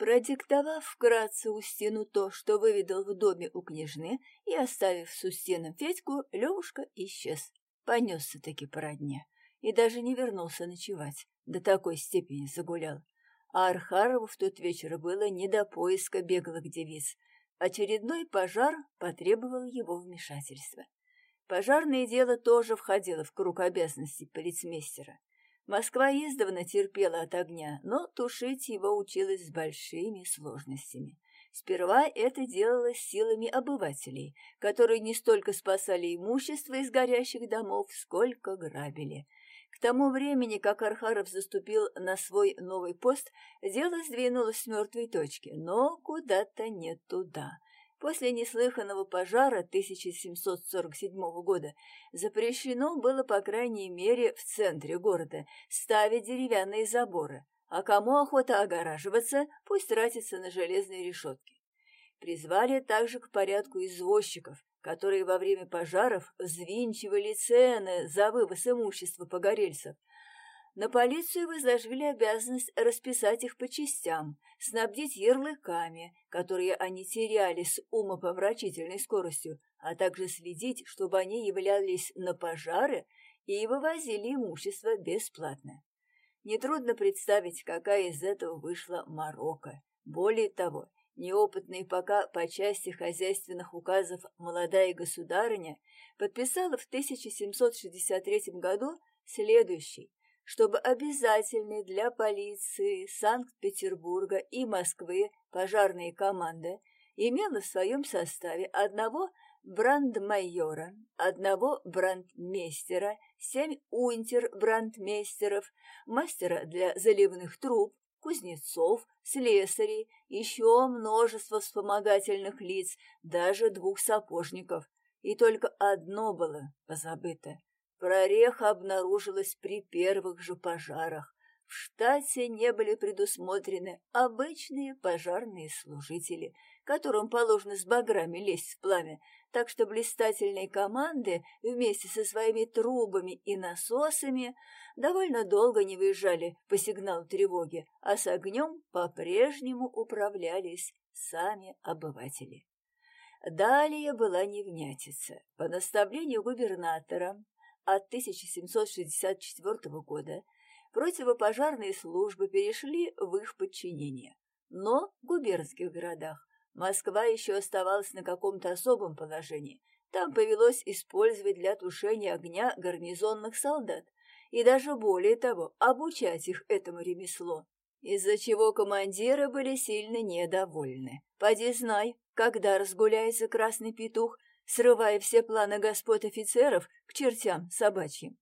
Продиктовав вкратце Устину то, что выведал в доме у княжны, и оставив с Устином Федьку, Левушка исчез. Понесся-таки по родне и даже не вернулся ночевать, до такой степени загулял. А Архарову в тот вечер было не до поиска беглых девиц. Очередной пожар потребовал его вмешательства. Пожарное дело тоже входило в круг обязанностей полицмейстера. Москва издавна терпела от огня, но тушить его училась с большими сложностями. Сперва это делалось силами обывателей, которые не столько спасали имущество из горящих домов, сколько грабили. К тому времени, как Архаров заступил на свой новый пост, дело сдвинулось с мертвой точки, но куда-то не туда. После неслыханного пожара 1747 года запрещено было, по крайней мере, в центре города ставить деревянные заборы, а кому охота огораживаться, пусть тратится на железные решетки. Призвали также к порядку извозчиков, которые во время пожаров взвинчивали цены за вывоз имущества погорельцев, на полицию возложили обязанность расписать их по частям, снабдить ярлыками, которые они теряли с умопомрачительной скоростью, а также следить, чтобы они являлись на пожары и вывозили имущество бесплатно. Нетрудно представить, какая из этого вышла морока. Более того, неопытная пока по части хозяйственных указов молодая государыня подписала в 1763 году следующий чтобы обязательные для полиции Санкт-Петербурга и Москвы пожарные команды имела в своем составе одного брандмайора, одного брандмейстера, семь унтер-брандмейстеров, мастера для заливных труб, кузнецов, слесарей, еще множество вспомогательных лиц, даже двух сапожников. И только одно было позабыто Прореха обнаружилась при первых же пожарах. В штате не были предусмотрены обычные пожарные служители, которым положено с баграми лезть в пламя, так что блистательные команды вместе со своими трубами и насосами довольно долго не выезжали по сигналу тревоги, а с огнем по-прежнему управлялись сами обыватели. Далее была невнятица. По наставлению губернатора от 1764 года противопожарные службы перешли в их подчинение. Но в губернских городах Москва еще оставалась на каком-то особом положении. Там повелось использовать для тушения огня гарнизонных солдат и даже более того, обучать их этому ремеслу, из-за чего командиры были сильно недовольны. Поди знай, когда разгуляется красный петух – срывая все планы господ офицеров к чертям собачьим.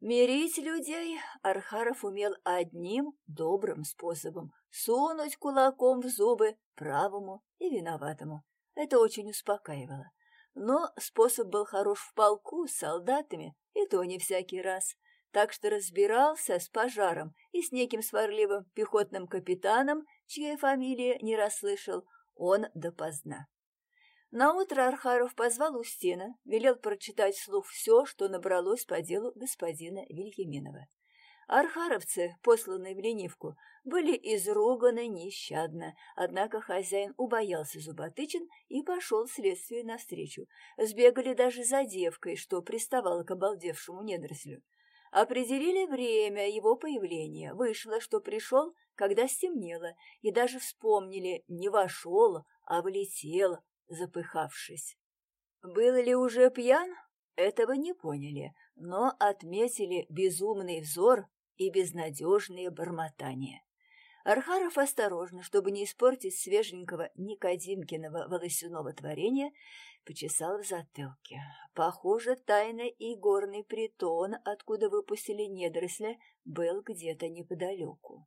Мирить людей Архаров умел одним добрым способом — сунуть кулаком в зубы правому и виноватому. Это очень успокаивало. Но способ был хорош в полку с солдатами, и то не всякий раз. Так что разбирался с пожаром и с неким сварливым пехотным капитаном, чьей фамилии не расслышал, он допоздна. Наутро Архаров позвал Устина, велел прочитать вслух все, что набралось по делу господина Вильяминова. Архаровцы, посланные в ленивку, были изруганы нещадно, однако хозяин убоялся Зуботычин и пошел следствию навстречу. Сбегали даже за девкой, что приставало к обалдевшему недорослю. Определили время его появления. Вышло, что пришел, когда стемнело, и даже вспомнили, не вошел, а влетел, запыхавшись. Был ли уже пьян? Этого не поняли, но отметили безумный взор и безнадежные бормотания. Архаров осторожно, чтобы не испортить свеженького Никодимкиного волосяного творения, почесал в затылке. Похоже, тайный и горный притон, откуда выпустили недоросля, был где-то неподалеку.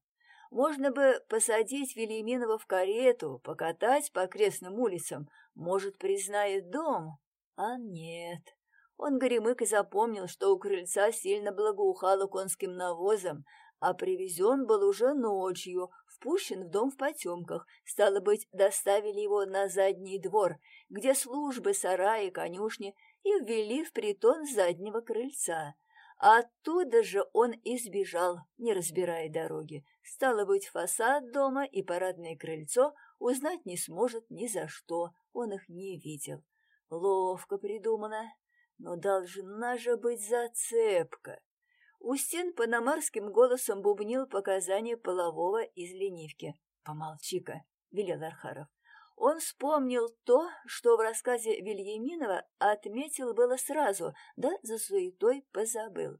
Можно бы посадить Велиминова в карету, покатать по окрестным улицам, может, признает дом? А нет. Он горемык и запомнил, что у крыльца сильно благоухало конским навозом, а привезен был уже ночью, впущен в дом в потемках. Стало быть, доставили его на задний двор, где службы, сараи, конюшни, и ввели в притон заднего крыльца. Оттуда же он избежал, не разбирая дороги. Стало быть, фасад дома и парадное крыльцо узнать не сможет ни за что, он их не видел. Ловко придумано, но должна же быть зацепка. Устин панамарским голосом бубнил показания полового из ленивки. «Помолчи-ка», — велел Архаров. Он вспомнил то, что в рассказе Вильяминова отметил было сразу, да за суетой позабыл.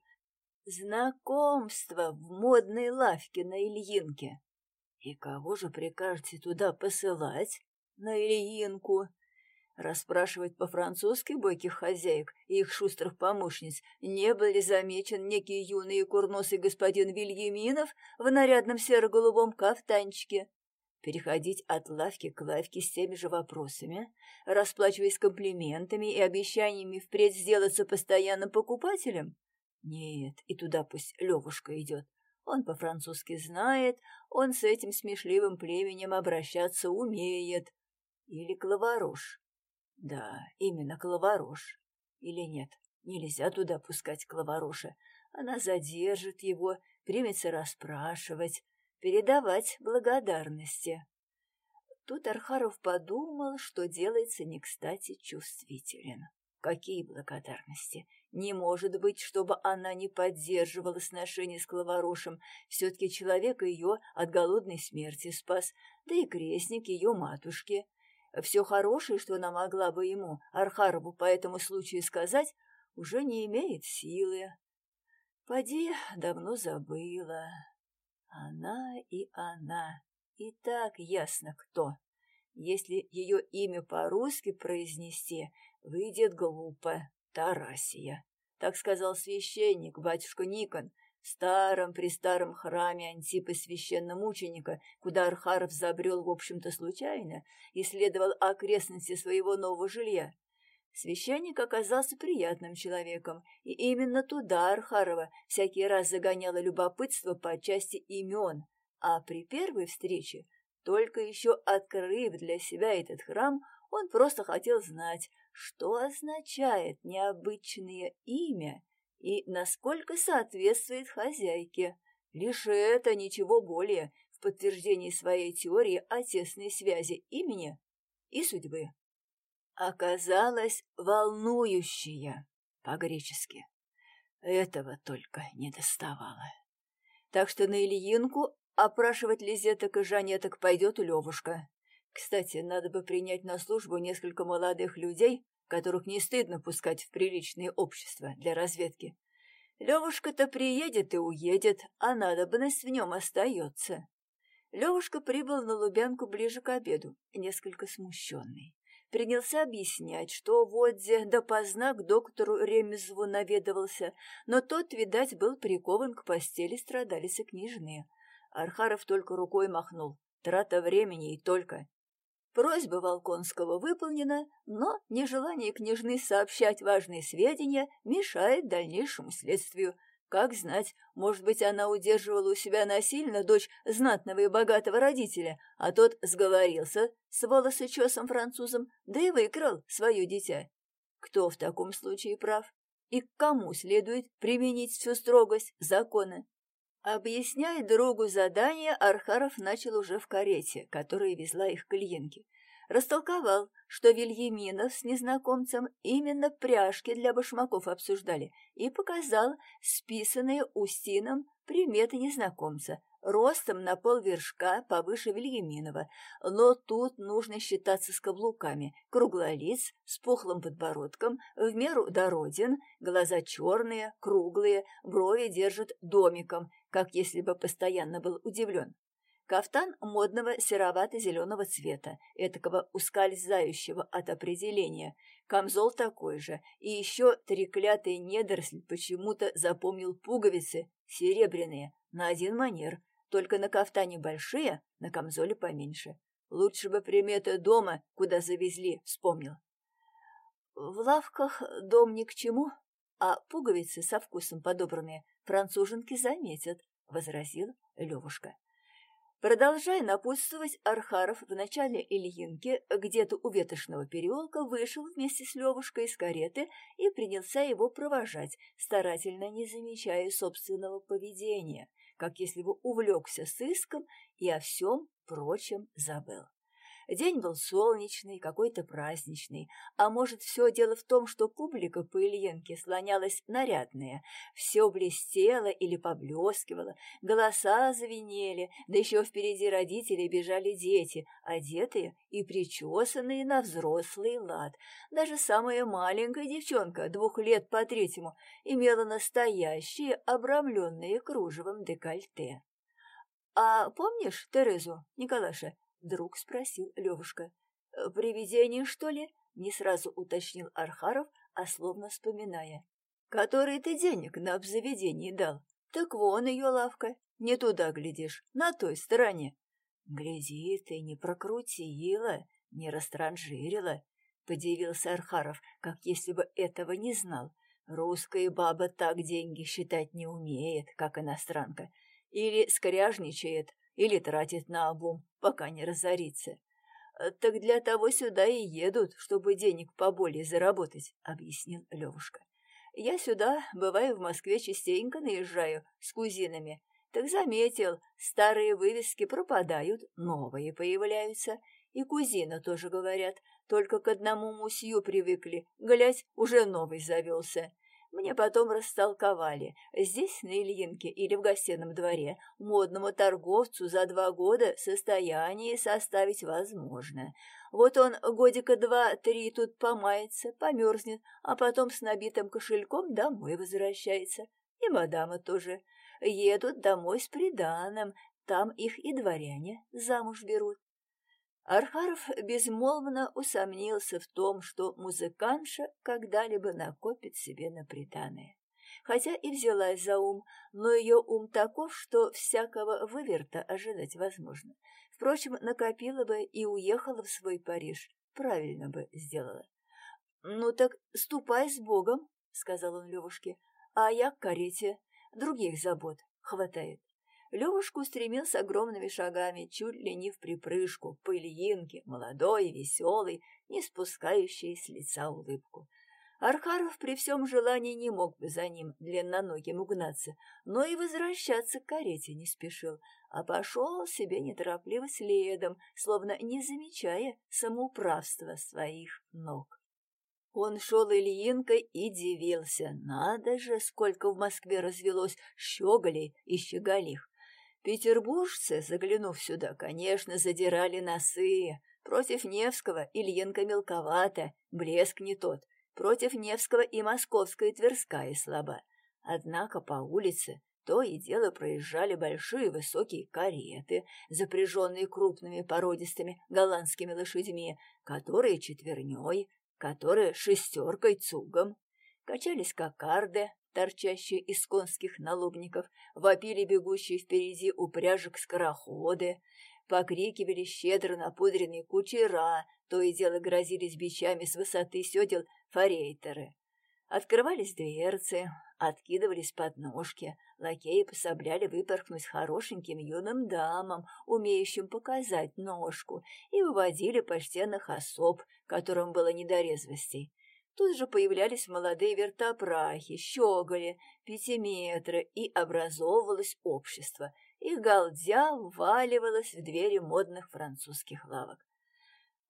Знакомство в модной лавке на Ильинке. И кого же прикажете туда посылать? На Ильинку. Расспрашивать по-французски бойких хозяек и их шустрых помощниц, не был ли замечен некий юный и курносый господин Вильяминов в нарядном серо-голубом кафтанчике переходить от лавки к лавке с теми же вопросами, расплачиваясь комплиментами и обещаниями впредь сделаться постоянным покупателем? Нет, и туда пусть Левушка идет. Он по-французски знает, он с этим смешливым племенем обращаться умеет. Или Клаварош. Да, именно Клаварош. Или нет, нельзя туда пускать Клавароша. Она задержит его, примется расспрашивать, передавать благодарности. Тут Архаров подумал, что делается не кстати чувствителен. Какие благодарности? Не может быть, чтобы она не поддерживала сношения с Клаворошем. Все-таки человек ее от голодной смерти спас, да и крестник ее матушки. Все хорошее, что она могла бы ему, Архарову, по этому случаю сказать, уже не имеет силы. Поди, давно забыла. Она и она. И так ясно кто. Если ее имя по-русски произнести, выйдет глупо. Тарасия. Так сказал священник, батюшка Никон, в старом-престаром храме Антипы священномученика, куда Архаров забрел, в общем-то, случайно, исследовал окрестности своего нового жилья. Священник оказался приятным человеком, и именно туда Архарова всякий раз загоняло любопытство по части имен, а при первой встрече, только еще открыв для себя этот храм, он просто хотел знать, что означает необычное имя и насколько соответствует хозяйке. Лишь это, ничего более, в подтверждении своей теории о тесной связи имени и судьбы оказалась волнующая по-гречески. Этого только не доставало. Так что на Ильинку опрашивать Лизеток и Жанеток пойдет Левушка. Кстати, надо бы принять на службу несколько молодых людей, которых не стыдно пускать в приличное общество для разведки. Левушка-то приедет и уедет, а надобность в нем остается. Левушка прибыл на Лубянку ближе к обеду, несколько смущенный принялся объяснять, что Водзе допоздна к доктору Ремезову наведывался, но тот, видать, был прикован к постели страдалицы княжны. Архаров только рукой махнул. Трата времени и только. Просьба Волконского выполнена, но нежелание княжны сообщать важные сведения мешает дальнейшему следствию – как знать, может быть, она удерживала у себя насильно дочь знатного и богатого родителя, а тот сговорился с волосочесом французом, да и выкрал свое дитя. Кто в таком случае прав? И к кому следует применить всю строгость закона? Объясняя другу задание, Архаров начал уже в карете, которая везла их к Ильинке растолковал, что Вильяминов с незнакомцем именно пряжки для башмаков обсуждали, и показал списанные Устином приметы незнакомца, ростом на полвершка повыше Вильяминова, но тут нужно считаться с каблуками, круглолиц, с пухлым подбородком, в меру дороден, глаза черные, круглые, брови держат домиком, как если бы постоянно был удивлен. Кафтан модного серовато-зеленого цвета, этакого ускользающего от определения. Камзол такой же. И еще треклятый недоросль почему-то запомнил пуговицы, серебряные, на один манер. Только на кафтане большие, на камзоле поменьше. Лучше бы приметы дома, куда завезли, вспомнил. В лавках дом ни к чему, а пуговицы со вкусом подобранные француженки заметят, — возразил Левушка. Продолжая напутствовать, Архаров в начале Ильинки где-то у ветошного переулка вышел вместе с Левушкой из кареты и принялся его провожать, старательно не замечая собственного поведения, как если бы увлекся сыском и о всем прочем забыл. День был солнечный, какой-то праздничный, а может, все дело в том, что публика по Ильенке слонялась нарядная, все блестело или поблескивало, голоса звенели, да еще впереди родителей бежали дети, одетые и причесанные на взрослый лад. Даже самая маленькая девчонка, двух лет по третьему, имела настоящие обрамленные кружевом декольте. «А помнишь Терезу, Николаша?» Вдруг спросил Левушка. «Э, «Привидение, что ли?» — не сразу уточнил Архаров, а словно вспоминая. «Который ты денег на обзаведение дал? Так вон ее лавка. Не туда глядишь, на той стороне». «Гляди, ты не прокрутила, не растранжирила», — подивился Архаров, как если бы этого не знал. «Русская баба так деньги считать не умеет, как иностранка. Или скряжничает, или тратит на обум, пока не разорится. «Так для того сюда и едут, чтобы денег поболее заработать», — объяснил Левушка. «Я сюда, бываю в Москве, частенько наезжаю с кузинами. Так заметил, старые вывески пропадают, новые появляются. И кузина тоже говорят, только к одному мусью привыкли, глядь, уже новый завелся. Мне потом растолковали. Здесь, на Ильинке или в гостином дворе, модному торговцу за два года состояние составить возможно. Вот он годика два-три тут помается, померзнет, а потом с набитым кошельком домой возвращается. И мадама тоже. Едут домой с приданым, там их и дворяне замуж берут. Архаров безмолвно усомнился в том, что музыкантша когда-либо накопит себе на приданое. Хотя и взялась за ум, но ее ум таков, что всякого выверта ожидать возможно. Впрочем, накопила бы и уехала в свой Париж. Правильно бы сделала. «Ну так ступай с Богом», — сказал он Левушке, — «а я к карете. Других забот хватает». Левушка устремился огромными шагами, чуть ли не в припрыжку, по Ильинке, молодой, веселый, не спускающий с лица улыбку. Архаров при всем желании не мог бы за ним длинноногим угнаться, но и возвращаться к карете не спешил, а пошел себе неторопливо следом, словно не замечая самоуправства своих ног. Он шел Ильинкой и дивился. Надо же, сколько в Москве развелось щеголей и щеголих. Петербуржцы, заглянув сюда, конечно, задирали носы. Против Невского Ильенко мелковато, блеск не тот. Против Невского и Московская Тверская слаба. Однако по улице то и дело проезжали большие высокие кареты, запряженные крупными породистыми голландскими лошадьми, которые четверней, которые шестеркой цугом. Качались кокарды, торчащие из конских налобников, вопили бегущие впереди упряжек скороходы, покрикивали щедро напудренные кучера, то и дело грозились бичами с высоты седел форейтеры. Открывались дверцы, откидывались подножки, лакеи пособляли выпорхнуть хорошеньким юным дамам, умеющим показать ножку, и выводили почтенных особ, которым было не до резвостей. Тут же появлялись молодые вертопрахи, щеголи, пятиметры, и образовывалось общество, и галдя вваливалось в двери модных французских лавок.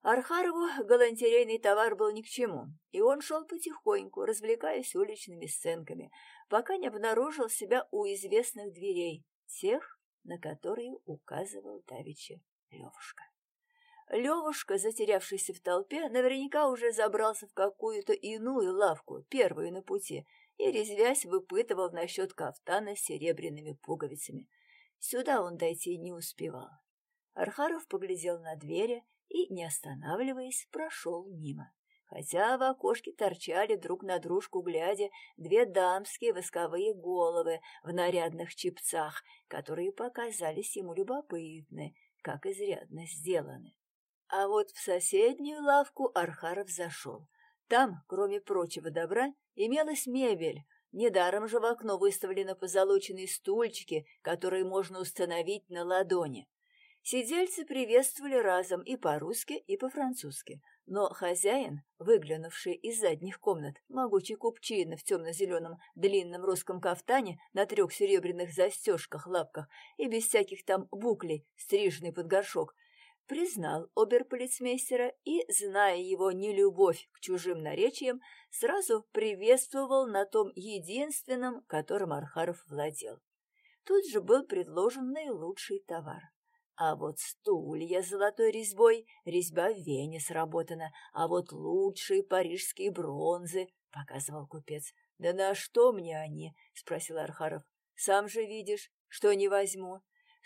Архарову галантерейный товар был ни к чему, и он шел потихоньку, развлекаясь уличными сценками, пока не обнаружил себя у известных дверей, тех, на которые указывал давеча Левушка. Левушка, затерявшийся в толпе, наверняка уже забрался в какую-то иную лавку, первую на пути, и, резвясь, выпытывал насчет кафтана с серебряными пуговицами. Сюда он дойти не успевал. Архаров поглядел на двери и, не останавливаясь, прошел мимо. Хотя в окошке торчали друг на дружку глядя две дамские восковые головы в нарядных чепцах, которые показались ему любопытны, как изрядно сделаны. А вот в соседнюю лавку Архаров зашел. Там, кроме прочего добра, имелась мебель. Недаром же в окно выставлены позолоченные стульчики, которые можно установить на ладони. Сидельцы приветствовали разом и по-русски, и по-французски, но хозяин, выглянувший из задних комнат, могучий купчина в темно-зеленом длинном русском кафтане на трех серебряных застежках-лапках и без всяких там буклей, стриженный под горшок, признал оберполицмейстера и, зная его нелюбовь к чужим наречиям, сразу приветствовал на том единственном, которым Архаров владел. Тут же был предложен наилучший товар. А вот стулья с золотой резьбой, резьба в Вене сработана, а вот лучшие парижские бронзы, — показывал купец. — Да на что мне они? — спросил Архаров. — Сам же видишь, что не возьму.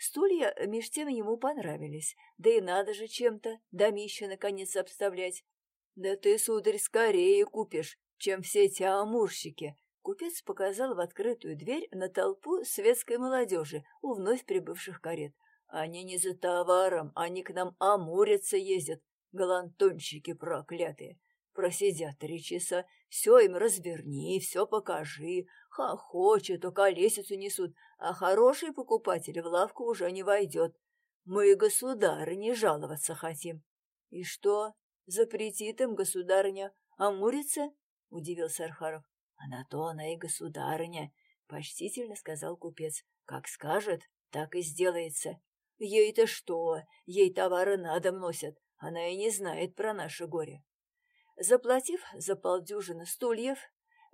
Стулья меж тем ему понравились, да и надо же чем-то домище наконец обставлять. — Да ты, сударь, скорее купишь, чем все эти амурщики. Купец показал в открытую дверь на толпу светской молодежи у вновь прибывших карет. Они не за товаром, они к нам амуриться ездят, галантонщики проклятые. Просидят три часа, все им разверни, все покажи, хохочут, околесицу несут, а хороший покупатель в лавку уже не войдет. Мы, государы, не жаловаться хотим. И что, запретит им государыня амуриться? — удивился Архаров. — А на то она и государыня, — почтительно сказал купец. — Как скажет, так и сделается. Ей-то что? Ей товары на дом носят. Она и не знает про наше горе. Заплатив за полдюжины стульев,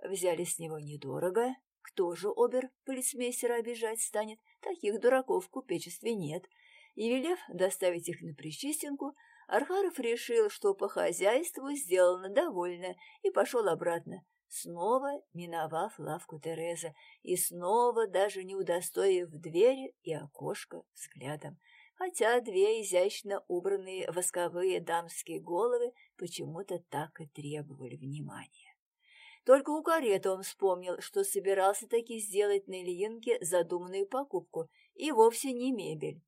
взяли с него недорого. Кто же обер-полицмейстера обижать станет? Таких дураков в купечестве нет. И, велев доставить их на Причистенку, Архаров решил, что по хозяйству сделано довольно, и пошел обратно, снова миновав лавку Терезы и снова даже не удостоив двери и окошко взглядом, хотя две изящно убранные восковые дамские головы почему-то так и требовали внимания. Только у кареты он вспомнил, что собирался таки сделать на Ильинке задуманную покупку, и вовсе не мебель.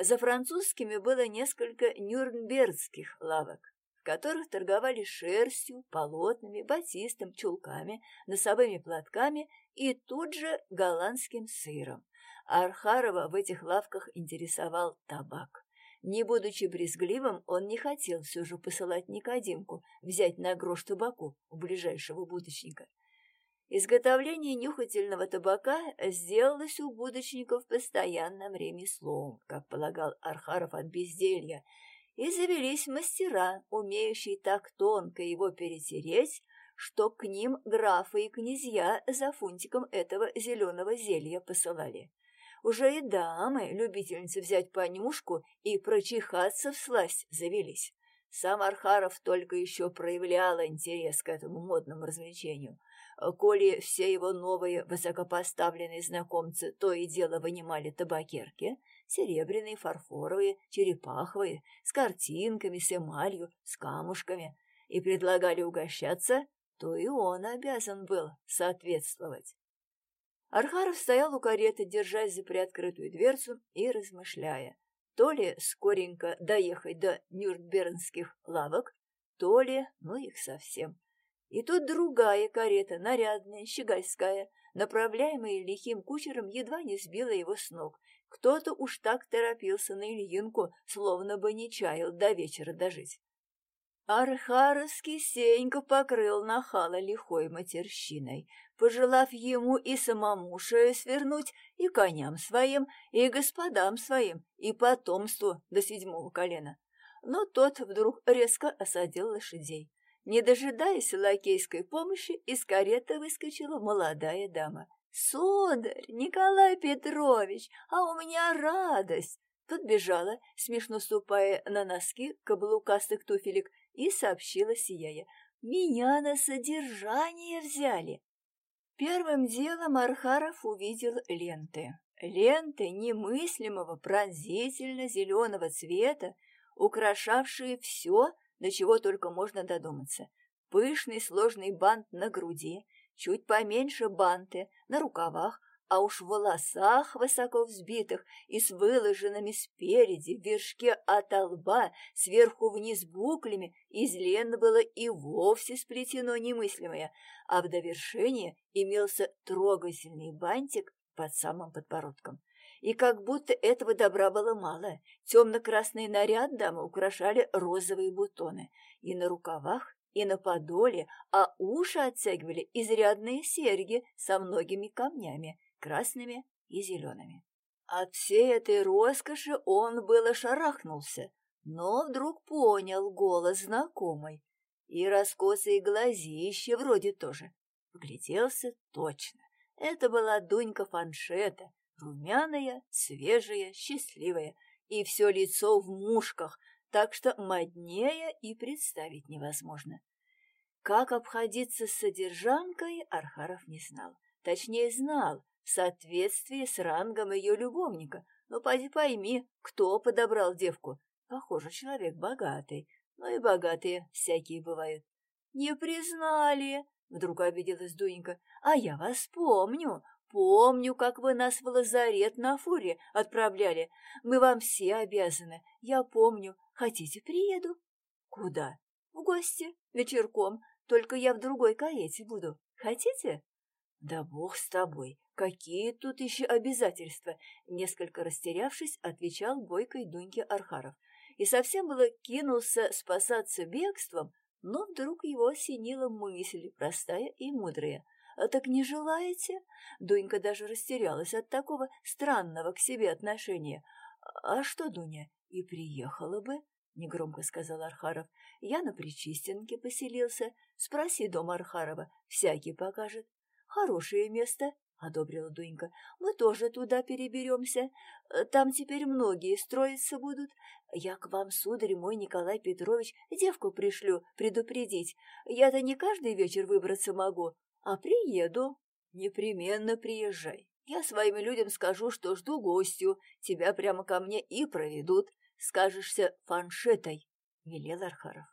За французскими было несколько нюрнбергских лавок в которых торговали шерстью, полотнами, батистом, чулками, носовыми платками и тут же голландским сыром. Архарова в этих лавках интересовал табак. Не будучи брезгливым, он не хотел все же посылать Никодимку взять на грош табаку у ближайшего будочника. Изготовление нюхательного табака сделалось у будочников постоянным ремеслом, как полагал Архаров от безделья, и завелись мастера, умеющие так тонко его перетереть, что к ним графы и князья за фунтиком этого зеленого зелья посылали. Уже и дамы, любительницы взять понюшку и прочихаться в сласть, завелись. Сам Архаров только еще проявлял интерес к этому модному развлечению — коли все его новые высокопоставленные знакомцы то и дело вынимали табакерки, серебряные, фарфоровые, черепаховые, с картинками, с эмалью, с камушками, и предлагали угощаться, то и он обязан был соответствовать. Архаров стоял у кареты, держась за приоткрытую дверцу и размышляя, то ли скоренько доехать до нюрнбернских лавок, то ли, ну их совсем, и тут другая карета, нарядная, щегольская, направляемая лихим кучером, едва не сбила его с ног. Кто-то уж так торопился на Ильинку, словно бы не чаял до вечера дожить. Архаровский Сенька покрыл нахала лихой матерщиной, пожелав ему и самому шею свернуть, и коням своим, и господам своим, и потомству до седьмого колена. Но тот вдруг резко осадил лошадей. Не дожидаясь лакейской помощи, из кареты выскочила молодая дама. «Сударь, Николай Петрович, а у меня радость!» Подбежала, смешно ступая на носки каблукастых туфелек, и сообщила, сияя. «Меня на содержание взяли!» Первым делом Архаров увидел ленты. Ленты немыслимого пронзительно-зеленого цвета, украшавшие все, до чего только можно додуматься. Пышный сложный бант на груди, чуть поменьше банты, на рукавах, а уж в волосах высоко взбитых и с выложенными спереди в вершке от лба сверху вниз буклями из лен было и вовсе сплетено немыслимое, а в довершение имелся трогательный бантик под самым подбородком. И как будто этого добра было мало. Темно-красный наряд дамы украшали розовые бутоны. И на рукавах, и на подоле, а уши оттягивали изрядные серьги со многими камнями, красными и зелеными. От всей этой роскоши он было шарахнулся, но вдруг понял голос знакомый. И раскосые глазища вроде тоже. Вгляделся точно. Это была Дунька Фаншета, румяная, свежая, счастливая, и все лицо в мушках, так что моднее и представить невозможно. Как обходиться с содержанкой, Архаров не знал. Точнее, знал, в соответствии с рангом ее любовника. Но поди пойми, кто подобрал девку. Похоже, человек богатый. Но и богатые всякие бывают. «Не признали!» — вдруг обиделась Дунька. «А я вас помню. Помню, как вы нас в лазарет на фуре отправляли. Мы вам все обязаны. Я помню. Хотите, приеду? Куда? В гости. Вечерком. Только я в другой карете буду. Хотите? Да бог с тобой. Какие тут еще обязательства? Несколько растерявшись, отвечал бойкой Дуньке Архаров. И совсем было кинулся спасаться бегством, но вдруг его осенила мысль, простая и мудрая. А «Так не желаете?» Дунька даже растерялась от такого странного к себе отношения. «А что, Дуня, и приехала бы?» — негромко сказал Архаров. «Я на Причистенке поселился. Спроси дом Архарова, всякий покажет. Хорошее место, — одобрила Дунька. «Мы тоже туда переберемся. Там теперь многие строиться будут. Я к вам, сударь мой Николай Петрович, девку пришлю предупредить. Я-то не каждый вечер выбраться могу, а приеду. Непременно приезжай. Я своим людям скажу, что жду гостю. Тебя прямо ко мне и проведут. Скажешься фаншетой, — велел Архаров.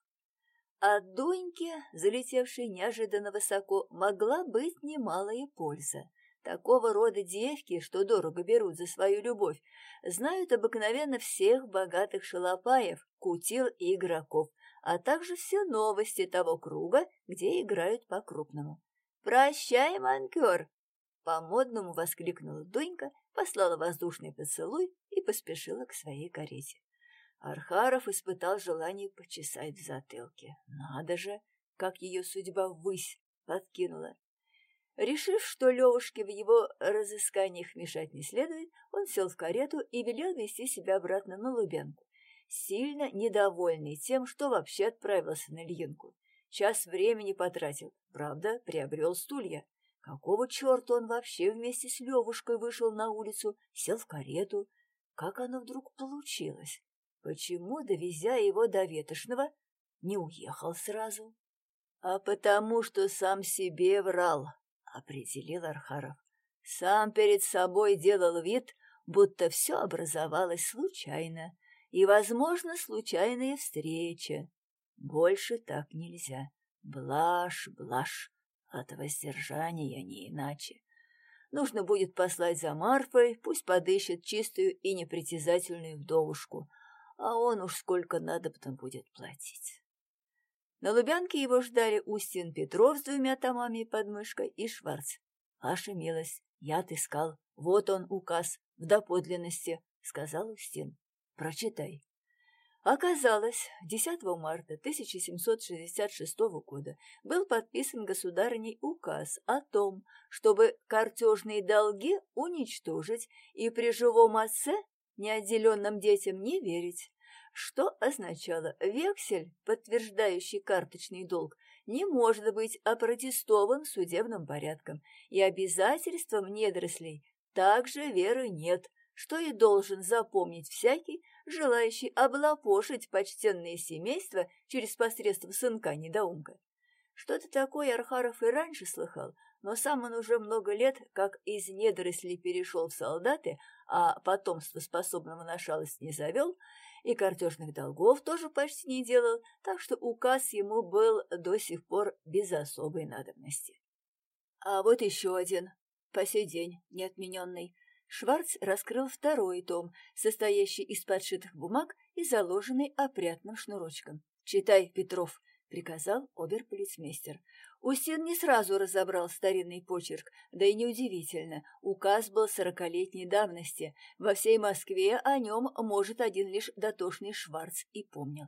От Дуньки, залетевшей неожиданно высоко, могла быть немалая польза. Такого рода девки, что дорого берут за свою любовь, знают обыкновенно всех богатых шалопаев, кутил и игроков, а также все новости того круга, где играют по-крупному. «Прощай, манкер!» По-модному воскликнула Дунька, послала воздушный поцелуй и поспешила к своей карете. Архаров испытал желание почесать в затылке. Надо же, как ее судьба ввысь подкинула. Решив, что Левушке в его разысканиях мешать не следует, он сел в карету и велел вести себя обратно на Лубенку, сильно недовольный тем, что вообще отправился на Ильинку. Час времени потратил, правда, приобрел стулья. Какого черта он вообще вместе с Левушкой вышел на улицу, сел в карету? Как оно вдруг получилось? Почему, довезя его до Ветошного, не уехал сразу? А потому что сам себе врал, определил Архаров. Сам перед собой делал вид, будто все образовалось случайно, и, возможно, случайная встреча. Больше так нельзя. Блажь, блажь, от воздержания не иначе. Нужно будет послать за Марфой, пусть подыщет чистую и непритязательную вдовушку, а он уж сколько надо потом будет платить. На Лубянке его ждали Устин Петров с двумя томами под мышкой и Шварц. «Ваша милость, я отыскал. Вот он, указ, в доподлинности», — сказал Устин. «Прочитай». Оказалось, 10 марта 1766 года был подписан государыней указ о том, чтобы картежные долги уничтожить и при живом отце неотделенным детям не верить, что означало вексель, подтверждающий карточный долг, не может быть опротестован судебным порядком, и обязательством недорослей также веры нет, что и должен запомнить всякий, желающий облапошить почтенное семейство через посредство сынка-недоумка. Что-то такое Архаров и раньше слыхал, но сам он уже много лет, как из недорослей перешел в солдаты, а потомство способного на шалость не завел, и картежных долгов тоже почти не делал, так что указ ему был до сих пор без особой надобности. А вот еще один, по сей день неотмененный. Шварц раскрыл второй том, состоящий из подшитых бумаг и заложенный опрятным шнурочком. «Читай, Петров», — приказал оберполицмейстер. Устин не сразу разобрал старинный почерк, да и неудивительно, указ был сорокалетней давности, во всей Москве о нем, может, один лишь дотошный Шварц и помнил.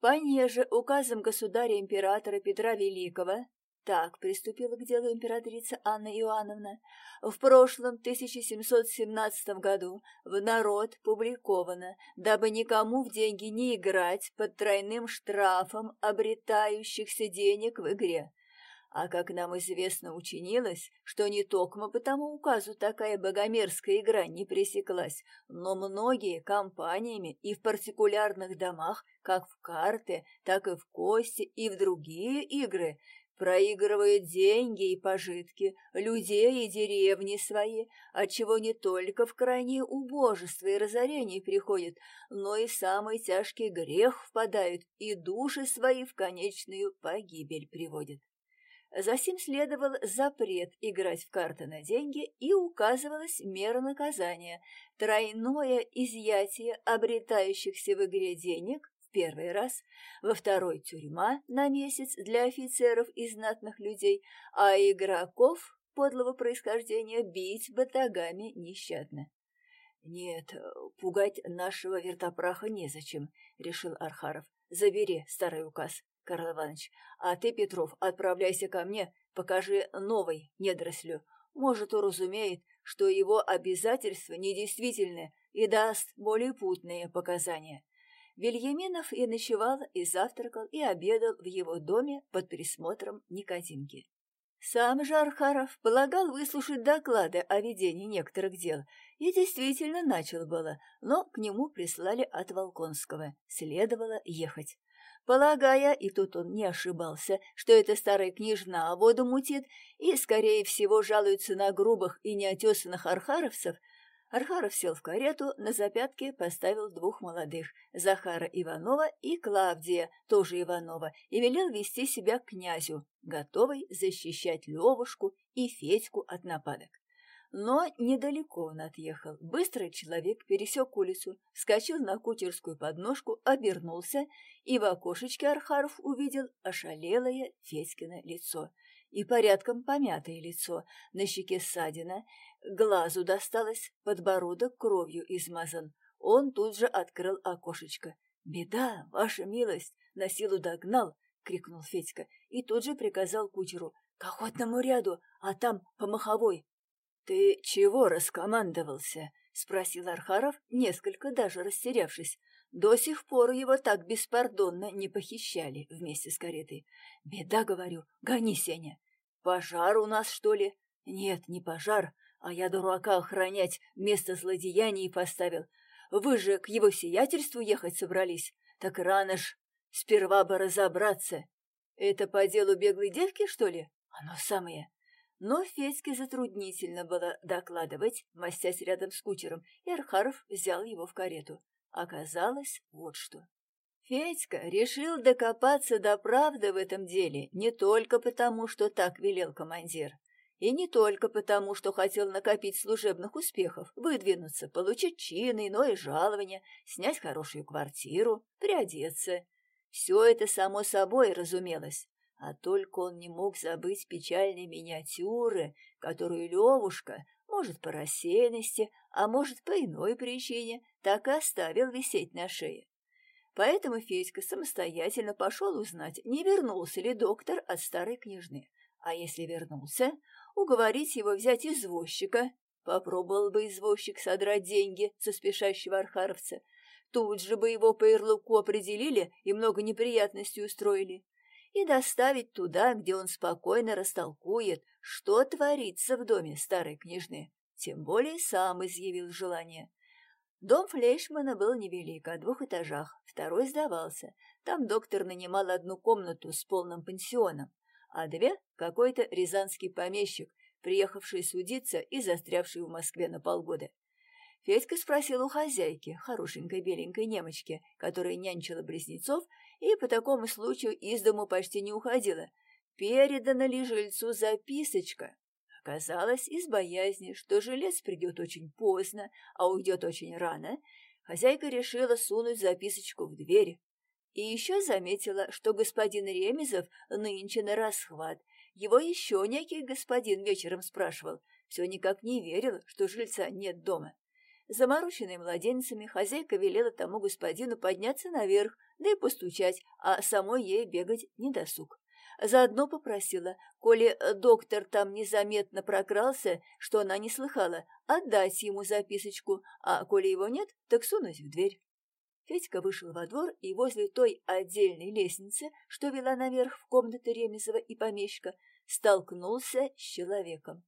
Понеже указом государя-императора Петра Великого так приступила к делу императрица Анна Иоанновна. В прошлом 1717 году в народ публиковано, дабы никому в деньги не играть под тройным штрафом обретающихся денег в игре. А как нам известно учинилось, что не только по тому указу такая богомерзкая игра не пресеклась, но многие компаниями и в партикулярных домах, как в карты, так и в кости и в другие игры, проигрывает деньги и пожитки, людей и деревни свои, отчего не только в крайнее убожество и разорение приходит, но и самый тяжкий грех впадают и души свои в конечную погибель приводят. Засим следовал запрет играть в карты на деньги и указывалась мера наказания – тройное изъятие обретающихся в игре денег первый раз, во второй тюрьма на месяц для офицеров и знатных людей, а игроков подлого происхождения бить батагами нещадно. «Нет, пугать нашего вертопраха незачем», — решил Архаров. «Забери старый указ, Карл Иванович, а ты, Петров, отправляйся ко мне, покажи новый недорослю. Может, уразумеет, что его обязательства недействительны и даст более путные показания. Вильяминов и ночевал, и завтракал, и обедал в его доме под присмотром Никодимки. Сам же Архаров полагал выслушать доклады о ведении некоторых дел, и действительно начал было, но к нему прислали от Волконского, следовало ехать. Полагая, и тут он не ошибался, что эта старая княжна воду мутит и, скорее всего, жалуется на грубых и неотесанных архаровцев, Архаров сел в карету, на запятке поставил двух молодых, Захара Иванова и Клавдия, тоже Иванова, и велел вести себя к князю, готовый защищать Левушку и Федьку от нападок. Но недалеко он отъехал. Быстрый человек пересек улицу, вскочил на кутерскую подножку, обернулся, и в окошечке Архаров увидел ошалелое Федькино лицо и порядком помятое лицо, на щеке ссадина, глазу досталось, подбородок кровью измазан. Он тут же открыл окошечко. «Беда, ваша милость!» — на силу догнал, — крикнул Федька, и тут же приказал кучеру. «К охотному ряду, а там по маховой!» «Ты чего раскомандовался?» — спросил Архаров, несколько даже растерявшись. До сих пор его так беспардонно не похищали вместе с каретой. «Беда, говорю, гони, Сеня!» «Пожар у нас, что ли?» «Нет, не пожар, а я дурака охранять место злодеяний поставил. Вы же к его сиятельству ехать собрались. Так рано ж. Сперва бы разобраться. Это по делу беглой девки, что ли? Оно самое. Но Федьке затруднительно было докладывать, мастясь рядом с кучером, и Архаров взял его в карету. Оказалось вот что. Федька решил докопаться до правды в этом деле не только потому, что так велел командир, и не только потому, что хотел накопить служебных успехов, выдвинуться, получить чины, иное жалование, снять хорошую квартиру, приодеться. Все это само собой разумелось. А только он не мог забыть печальной миниатюры, которую Левушка, может, по рассеянности, а может, по иной причине, так и оставил висеть на шее. Поэтому Федька самостоятельно пошел узнать, не вернулся ли доктор от старой княжны. А если вернулся, уговорить его взять извозчика. Попробовал бы извозчик содрать деньги со спешащего архаровца. Тут же бы его по ярлыку определили и много неприятностей устроили и доставить туда, где он спокойно растолкует, что творится в доме старой княжны. Тем более сам изъявил желание. Дом Флейшмана был невелик, о двух этажах, второй сдавался. Там доктор нанимал одну комнату с полным пансионом, а две — какой-то рязанский помещик, приехавший судиться и застрявший в Москве на полгода. Федька спросил у хозяйки, хорошенькой беленькой немочки, которая нянчила близнецов и по такому случаю из дому почти не уходила. Передана ли жильцу записочка? Оказалось, из боязни, что жилец придет очень поздно, а уйдет очень рано, хозяйка решила сунуть записочку в дверь. И еще заметила, что господин Ремезов нынче на расхват. Его еще некий господин вечером спрашивал. Все никак не верил, что жильца нет дома. Замороченный младенцами, хозяйка велела тому господину подняться наверх, да и постучать, а самой ей бегать не досуг. Заодно попросила, коли доктор там незаметно прокрался, что она не слыхала, отдать ему записочку, а коли его нет, так сунуть в дверь. Федька вышел во двор и возле той отдельной лестницы, что вела наверх в комнаты Ремезова и помещика, столкнулся с человеком.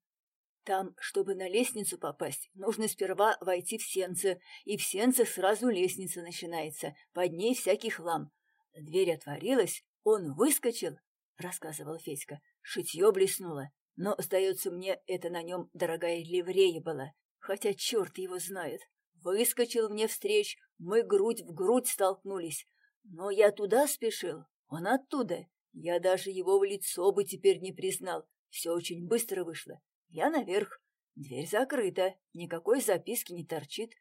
Там, чтобы на лестницу попасть, нужно сперва войти в сенце, и в сенце сразу лестница начинается, под ней всякий хлам. Дверь отворилась, он выскочил, — рассказывал Федька. Шитье блеснуло, но, остается мне, это на нем дорогая ливрея была, хотя черт его знает. Выскочил мне встреч, мы грудь в грудь столкнулись. Но я туда спешил, он оттуда. Я даже его в лицо бы теперь не признал. Все очень быстро вышло. Я наверх. Дверь закрыта, никакой записки не торчит.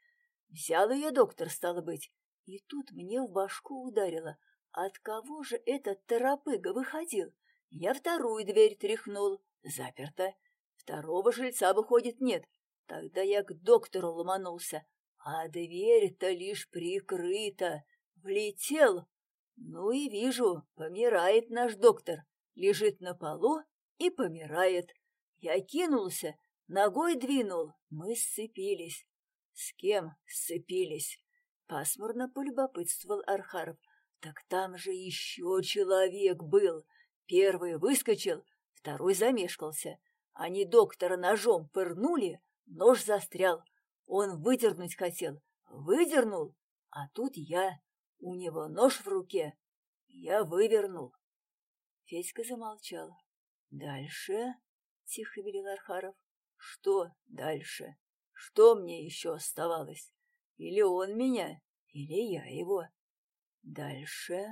Взял ее доктор, стало быть. И тут мне в башку ударило. От кого же этот торопыга выходил? Я вторую дверь тряхнул. Заперто. Второго жильца, выходит, нет. Тогда я к доктору ломанулся. А дверь-то лишь прикрыта. Влетел. Ну и вижу, помирает наш доктор. Лежит на полу и помирает. Я кинулся, ногой двинул. Мы сцепились. С кем сцепились? Пасмурно полюбопытствовал Архаров. Так там же еще человек был. Первый выскочил, второй замешкался. Они доктора ножом пырнули, нож застрял. Он выдернуть хотел. Выдернул, а тут я. У него нож в руке. Я вывернул. Федька замолчал. «Дальше?» — тихо велел Архаров. «Что дальше? Что мне еще оставалось? Или он меня, или я его?» «Дальше?»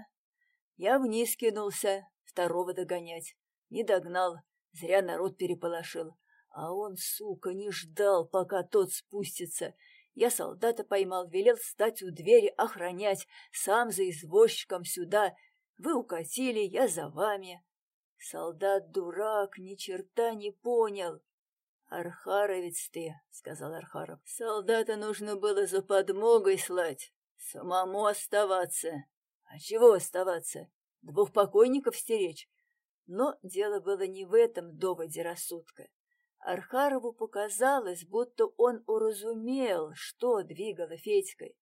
Я вниз кинулся, второго догонять. Не догнал, зря народ переполошил. А он, сука, не ждал, пока тот спустится. Я солдата поймал, велел встать у двери, охранять, сам за извозчиком сюда. Вы укатили, я за вами. Солдат дурак, ни черта не понял. «Архаровец ты», — сказал Архаров. «Солдата нужно было за подмогой слать, самому оставаться». «А чего оставаться? Двух покойников стеречь?» Но дело было не в этом доводе рассудка. Архарову показалось, будто он уразумел, что двигало Федькой.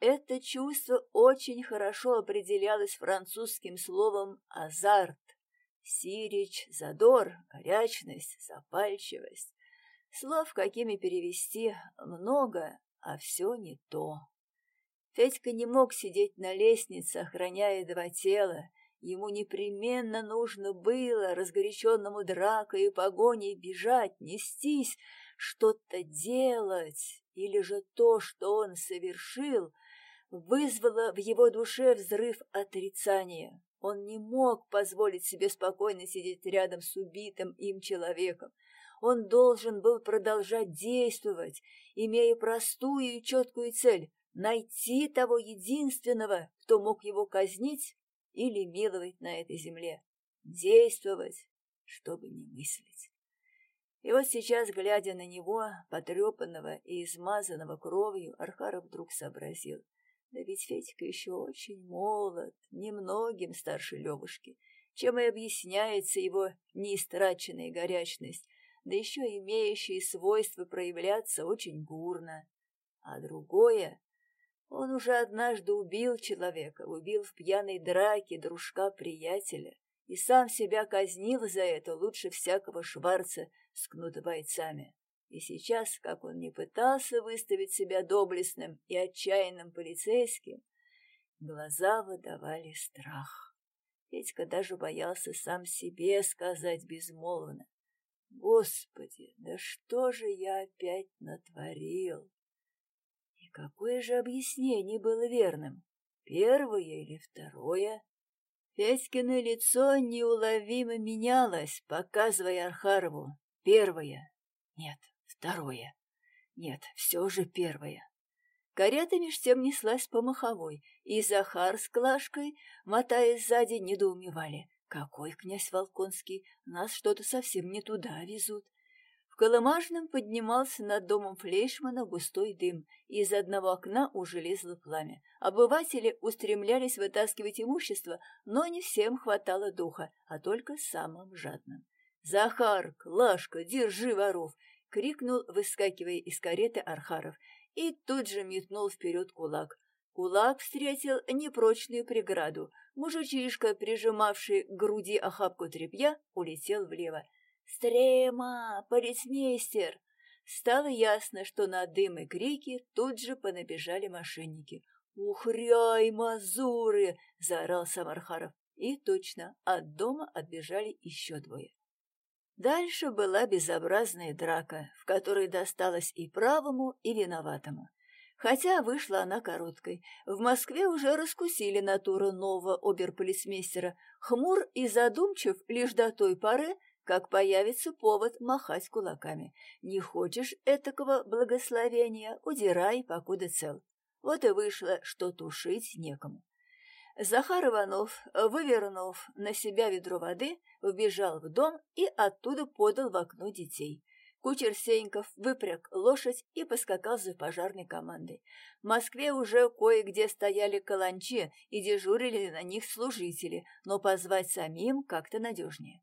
Это чувство очень хорошо определялось французским словом «азарт». Сирич, задор, горячность, запальчивость. Слов, какими перевести, много, а все не то. Федька не мог сидеть на лестнице, охраняя два тела, Ему непременно нужно было, разгоряченному дракой и погоней, бежать, нестись, что-то делать, или же то, что он совершил, вызвало в его душе взрыв отрицания. Он не мог позволить себе спокойно сидеть рядом с убитым им человеком. Он должен был продолжать действовать, имея простую и четкую цель — найти того единственного, кто мог его казнить или миловать на этой земле, действовать, чтобы не мыслить. И вот сейчас, глядя на него, потрепанного и измазанного кровью, Архаров вдруг сообразил. Да ведь Федька еще очень молод, немногим старше Левушки, чем и объясняется его неистраченная горячность, да еще имеющие свойство проявляться очень бурно. А другое он уже однажды убил человека, убил в пьяной драке дружка-приятеля, и сам себя казнил за это лучше всякого шварца с кнутобойцами. И сейчас, как он не пытался выставить себя доблестным и отчаянным полицейским, глаза выдавали страх. Петька даже боялся сам себе сказать безмолвно. «Господи, да что же я опять натворил?» какое же объяснение было верным? Первое или второе? Федькино лицо неуловимо менялось, показывая Архарову. Первое. Нет, второе. Нет, все же первое. Карета меж тем неслась по маховой, и Захар с Клашкой, мотаясь сзади, недоумевали. Какой князь Волконский? Нас что-то совсем не туда везут. В Колымажном поднимался над домом Флейшмана густой дым, и из одного окна уже лезло пламя. Обыватели устремлялись вытаскивать имущество, но не всем хватало духа, а только самым жадным. «Захар, Клашка, держи воров!» — крикнул, выскакивая из кареты Архаров, и тут же метнул вперед кулак. Кулак встретил непрочную преграду. Мужичишка, прижимавший к груди охапку тряпья, улетел влево. «Стрема! Полицмейстер!» Стало ясно, что на дым и крики тут же понабежали мошенники. «Ухряй, мазуры!» — заорал Самархаров. И точно, от дома отбежали еще двое. Дальше была безобразная драка, в которой досталось и правому, и виноватому. Хотя вышла она короткой. В Москве уже раскусили натуру нового оберполицмейстера, хмур и задумчив лишь до той поры, как появится повод махать кулаками. Не хочешь этакого благословения, удирай, покуда цел. Вот и вышло, что тушить некому. Захар Иванов, вывернув на себя ведро воды, вбежал в дом и оттуда подал в окно детей. Кучер Сеньков выпряг лошадь и поскакал за пожарной командой. В Москве уже кое-где стояли каланчи и дежурили на них служители, но позвать самим как-то надежнее.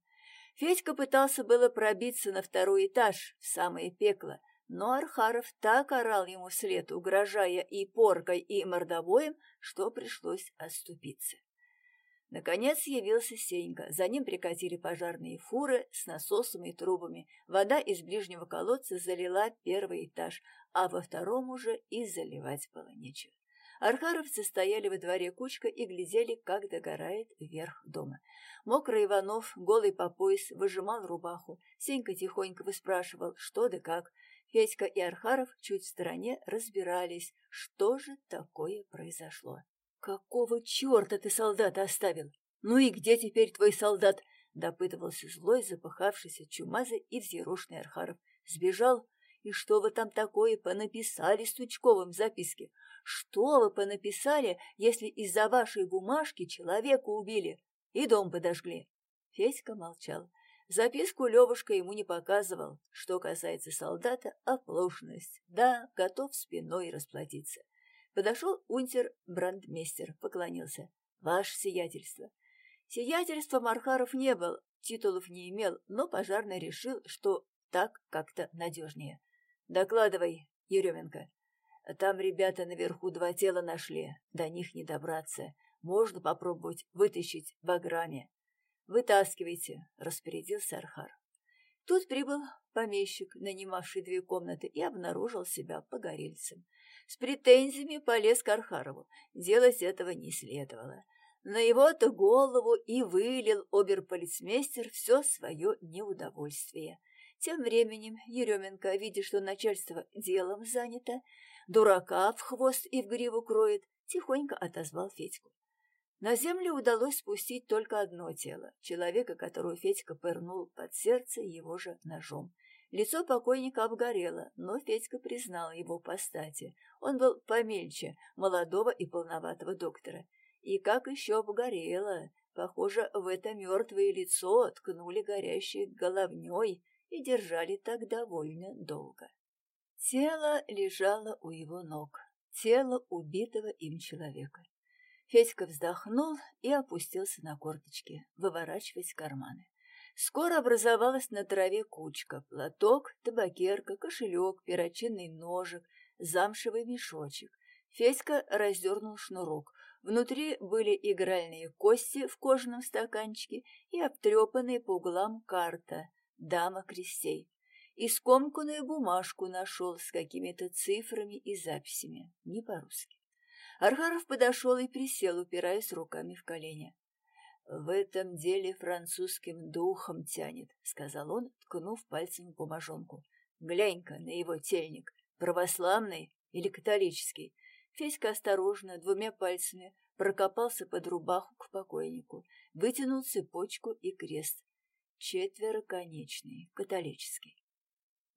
Федька пытался было пробиться на второй этаж, в самое пекло, но Архаров так орал ему вслед, угрожая и поркой, и мордобоем, что пришлось отступиться. Наконец явился Сенька. За ним прикатили пожарные фуры с насосом и трубами. Вода из ближнего колодца залила первый этаж, а во втором уже и заливать было нечего. Архаровцы стояли во дворе кучка и глядели, как догорает верх дома. Мокрый Иванов, голый по пояс, выжимал рубаху. Сенька тихонько выспрашивал, что да как. Федька и Архаров чуть в стороне разбирались, что же такое произошло. «Какого черта ты солдата оставил? Ну и где теперь твой солдат?» — допытывался злой, запыхавшийся чумазый и взъерошенный Архаров. «Сбежал? И что вы там такое понаписали Стучковым в записке? Что вы понаписали, если из-за вашей бумажки человека убили и дом подожгли?» Федька молчал. Записку Левушка ему не показывал. Что касается солдата, оплошность. Да, готов спиной расплатиться. Подошел унтер-брандмейстер, поклонился. «Ваше сиятельство». Сиятельства Мархаров не был, титулов не имел, но пожарный решил, что так как-то надежнее. «Докладывай, Еременко. Там ребята наверху два тела нашли, до них не добраться. Можно попробовать вытащить в аграме. «Вытаскивайте», — распорядился Архар. Тут прибыл помещик, нанимавший две комнаты, и обнаружил себя погорельцем. С претензиями полез к Архарову. Делать этого не следовало. На его-то голову и вылил оберполицмейстер все свое неудовольствие. Тем временем Еременко, видя, что начальство делом занято, дурака в хвост и в гриву кроет, тихонько отозвал Федьку. На землю удалось спустить только одно тело, человека, которого Федька пырнул под сердце его же ножом. Лицо покойника обгорело, но Федька признал его по стати. Он был помельче молодого и полноватого доктора. И как еще обгорело! Похоже, в это мертвое лицо ткнули горящей головней и держали так довольно долго. Тело лежало у его ног, тело убитого им человека. Федька вздохнул и опустился на корточки, выворачивать карманы. Скоро образовалась на траве кучка. Платок, табакерка, кошелек, перочинный ножик, замшевый мешочек. Федька раздернул шнурок. Внутри были игральные кости в кожаном стаканчике и обтрепанные по углам карта «Дама крестей». И скомканную бумажку нашел с какими-то цифрами и записями, не по-русски. Архаров подошел и присел, упираясь руками в колени. «В этом деле французским духом тянет», — сказал он, ткнув пальцем бумажонку. «Глянь-ка на его тельник, православный или католический?» Федька осторожно, двумя пальцами, прокопался под рубаху к покойнику, вытянул цепочку и крест. Четвероконечный, католический.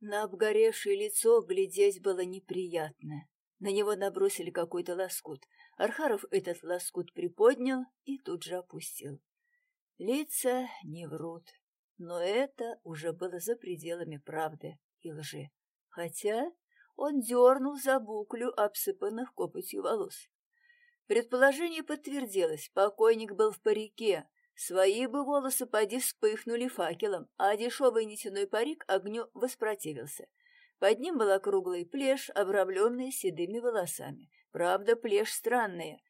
На обгоревшее лицо глядеть было неприятно. На него набросили какой-то лоскут. Архаров этот лоскут приподнял и тут же опустил. Лица не врут, но это уже было за пределами правды и лжи. Хотя он дернул за буклю обсыпанных копотью волос. Предположение подтвердилось, покойник был в парике, свои бы волосы поди вспыхнули факелом, а дешевый нитяной парик огню воспротивился. Под ним была круглая плешь, обрамленная седыми волосами. Правда, плешь странная,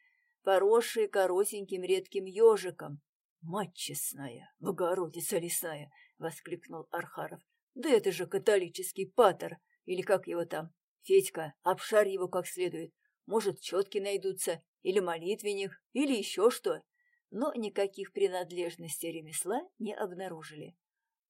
поросшая коротеньким редким ежиком. «Мать честная, Богородица лесная!» — воскликнул Архаров. «Да это же католический патер, или как его там? Федька, обшарь его как следует. Может, четки найдутся, или молитвенник, или еще что». Но никаких принадлежностей ремесла не обнаружили.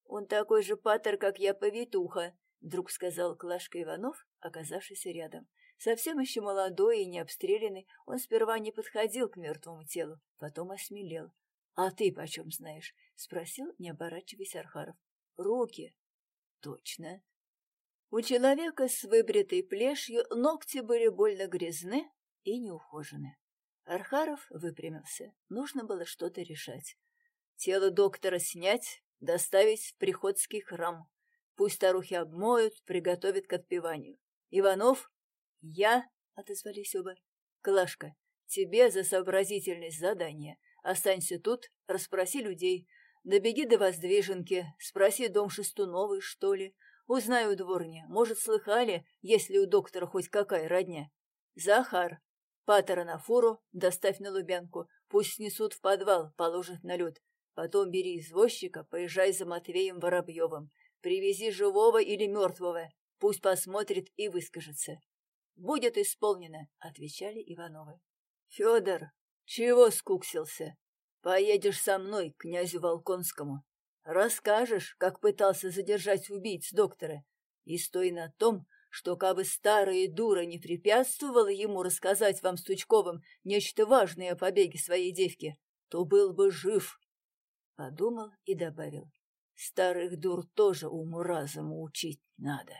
«Он такой же патер, как я, повитуха», — вдруг сказал Клашка Иванов, оказавшийся рядом. Совсем еще молодой и необстрелянный, он сперва не подходил к мертвому телу, потом осмелел. — А ты почем знаешь? — спросил, не оборачиваясь Архаров. — Руки. — Точно. У человека с выбритой плешью ногти были больно грязны и неухожены. Архаров выпрямился. Нужно было что-то решать. Тело доктора снять, доставить в приходский храм. Пусть старухи обмоют, приготовят к отпеванию. Иванов, я, — отозвались оба. Клашка, тебе за сообразительность задания. Останься тут, расспроси людей. Добеги до воздвиженки, спроси дом Шестуновой, что ли. Узнай у дворня, может, слыхали, есть ли у доктора хоть какая родня. Захар, патера на фуру, доставь на Лубянку, пусть снесут в подвал, положат на лед. Потом бери извозчика, поезжай за Матвеем Воробьевым. Привези живого или мертвого, пусть посмотрит и выскажется. Будет исполнено, отвечали Ивановы. Федор, чего скуксился? Поедешь со мной к князю Волконскому. Расскажешь, как пытался задержать убийц доктора. И стой на том, что кабы старая дура не препятствовала ему рассказать вам Стучковым нечто важное о побеге своей девки, то был бы жив. Подумал и добавил. Старых дур тоже уму-разуму учить надо.